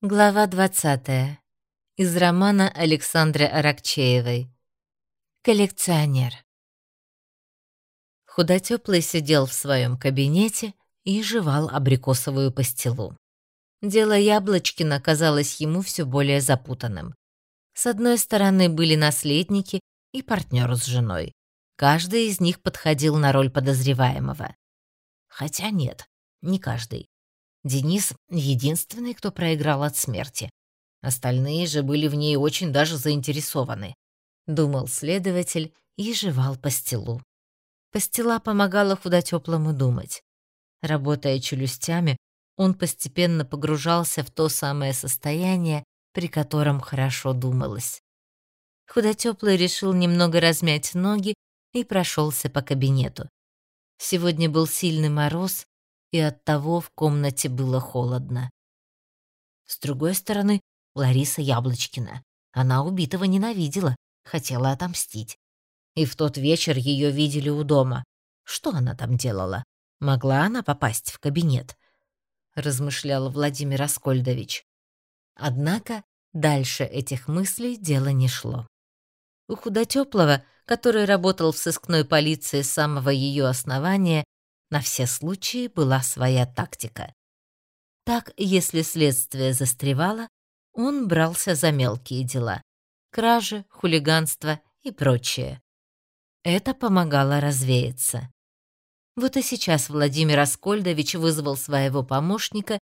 Глава 20. Из романа Александры Аракчеевой. Коллекционер. Худотёплый сидел в своем кабинете и жевал абрикосовую пастилу. Дело Яблочкина казалось ему все более запутанным. С одной стороны были наследники и партнер с женой. Каждый из них подходил на роль подозреваемого. Хотя нет, не каждый. Денис — единственный, кто проиграл от смерти. Остальные же были в ней очень даже заинтересованы. Думал следователь и жевал пастилу. Пастила помогала худотёплому думать. Работая челюстями, он постепенно погружался в то самое состояние, при котором хорошо думалось. Худотёплый решил немного размять ноги и прошелся по кабинету. Сегодня был сильный мороз, и оттого в комнате было холодно. С другой стороны, Лариса Яблочкина. Она убитого ненавидела, хотела отомстить. И в тот вечер ее видели у дома. Что она там делала? Могла она попасть в кабинет? размышлял Владимир Аскольдович. Однако дальше этих мыслей дело не шло. У Худотёплого, который работал в сыскной полиции с самого ее основания, на все случаи была своя тактика. Так, если следствие застревало, он брался за мелкие дела — кражи, хулиганство и прочее. Это помогало развеяться. Вот и сейчас Владимир Аскольдович вызвал своего помощника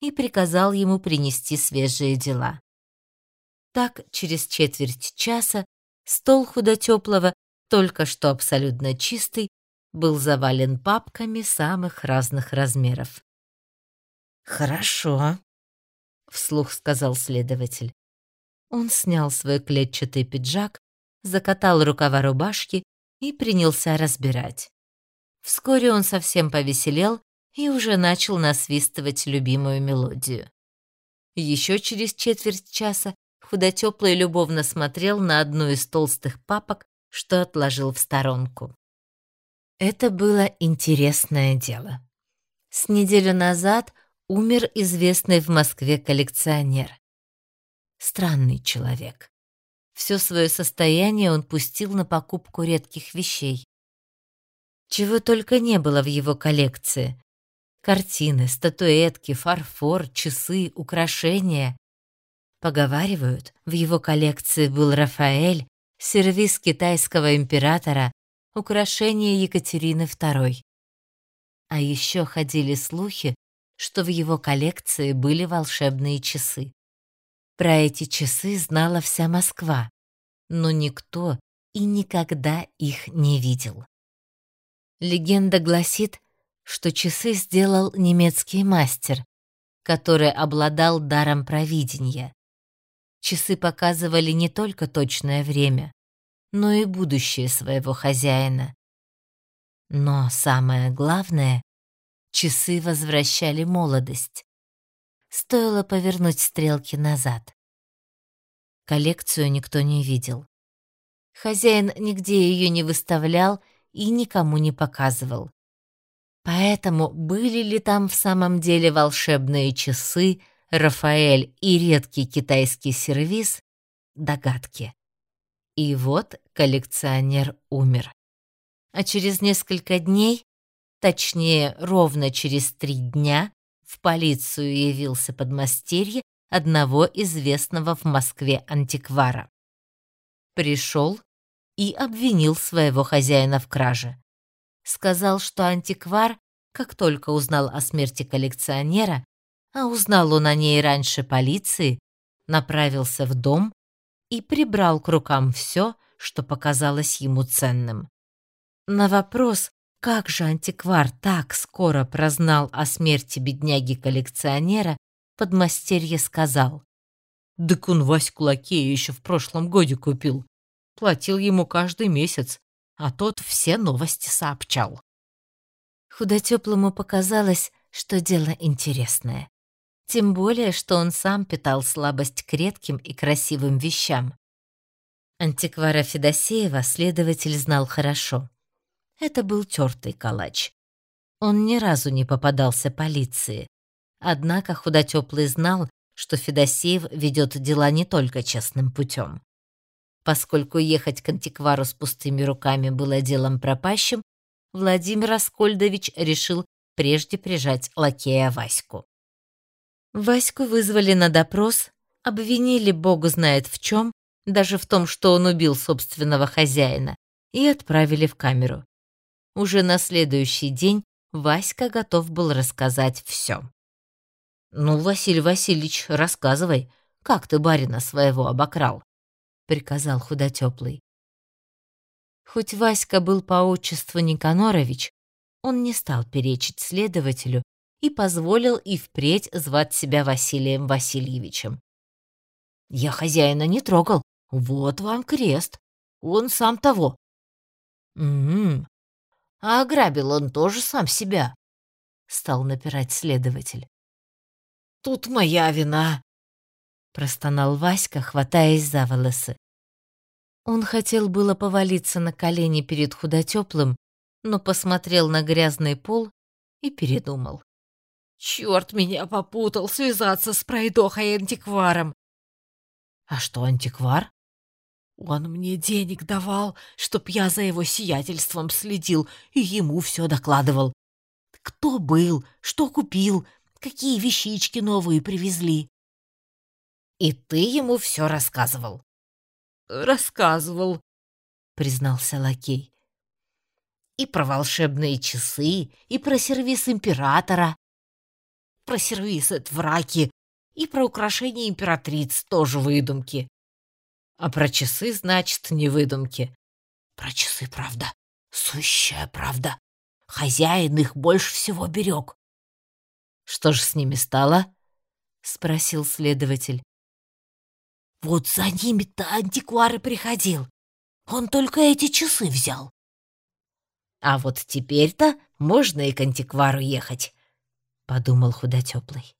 и приказал ему принести свежие дела. Так, через четверть часа стол худотёплого, только что абсолютно чистый, был завален папками самых разных размеров. «Хорошо», — вслух сказал следователь. Он снял свой клетчатый пиджак, закатал рукава рубашки и принялся разбирать. Вскоре он совсем повеселел и уже начал насвистывать любимую мелодию. Еще через четверть часа худотёплый любовно смотрел на одну из толстых папок, что отложил в сторонку. Это было интересное дело. С неделю назад умер известный в Москве коллекционер. Странный человек. Все свое состояние он пустил на покупку редких вещей. Чего только не было в его коллекции. Картины, статуэтки, фарфор, часы, украшения. Поговаривают, в его коллекции был Рафаэль, сервиз китайского императора украшение Екатерины II. А еще ходили слухи, что в его коллекции были волшебные часы. Про эти часы знала вся Москва, но никто и никогда их не видел. Легенда гласит, что часы сделал немецкий мастер, который обладал даром провидения. Часы показывали не только точное время, но и будущее своего хозяина. Но самое главное, часы возвращали молодость. Стоило повернуть стрелки назад. Коллекцию никто не видел. Хозяин нигде ее не выставлял и никому не показывал. Поэтому были ли там в самом деле волшебные часы, Рафаэль и редкий китайский сервиз — догадки. И вот коллекционер умер. А через несколько дней, точнее, ровно через три дня, в полицию явился подмастерье одного известного в Москве антиквара. Пришел и обвинил своего хозяина в краже. Сказал, что антиквар, как только узнал о смерти коллекционера, а узнал он о ней раньше полиции, направился в дом и прибрал к рукам все, что показалось ему ценным. На вопрос, как же антиквар так скоро прознал о смерти бедняги-коллекционера, подмастерье сказал. «Дык он Ваську Лакея еще в прошлом годе купил. Платил ему каждый месяц, а тот все новости сообщал». Худотёплому показалось, что дело интересное. Тем более, что он сам питал слабость к редким и красивым вещам. Антиквара Федосеева следователь знал хорошо. Это был тёртый калач. Он ни разу не попадался полиции. Однако худотёплый знал, что Федосеев ведет дела не только честным путем. Поскольку ехать к антиквару с пустыми руками было делом пропащим, Владимир Аскольдович решил прежде прижать лакея Ваську. Ваську вызвали на допрос, обвинили бог знает в чем, даже в том, что он убил собственного хозяина, и отправили в камеру. Уже на следующий день Васька готов был рассказать все. «Ну, Василий Васильевич, рассказывай, как ты барина своего обокрал?» — приказал худотёплый. Хоть Васька был по отчеству Никанорович, он не стал перечить следователю и позволил и впредь звать себя Василием Васильевичем. «Я хозяина не трогал. Вот вам крест. Он сам того». «М-м, а ограбил он тоже сам себя», — стал напирать следователь. «Тут моя вина», — простонал Васька, хватаясь за волосы. Он хотел было повалиться на колени перед худотёплым, но посмотрел на грязный пол и передумал. «Чёрт меня попутал связаться с пройдохой-антикваром!» «А что антиквар?» «Он мне денег давал, чтоб я за его сиятельством следил и ему всё докладывал. Кто был, что купил, какие вещички новые привезли». «И ты ему всё рассказывал?» «Рассказывал», — признался лакей и про волшебные часы, и про сервис императора, про сервис от враки, и про украшения императриц тоже выдумки. А про часы, значит, не выдумки. Про часы правда, сущая правда. Хозяин их больше всего берег. Что же с ними стало? Спросил следователь. Вот за ними-то антиквар и приходил. Он только эти часы взял. А вот теперь-то можно и к антиквару ехать, подумал худотёплый.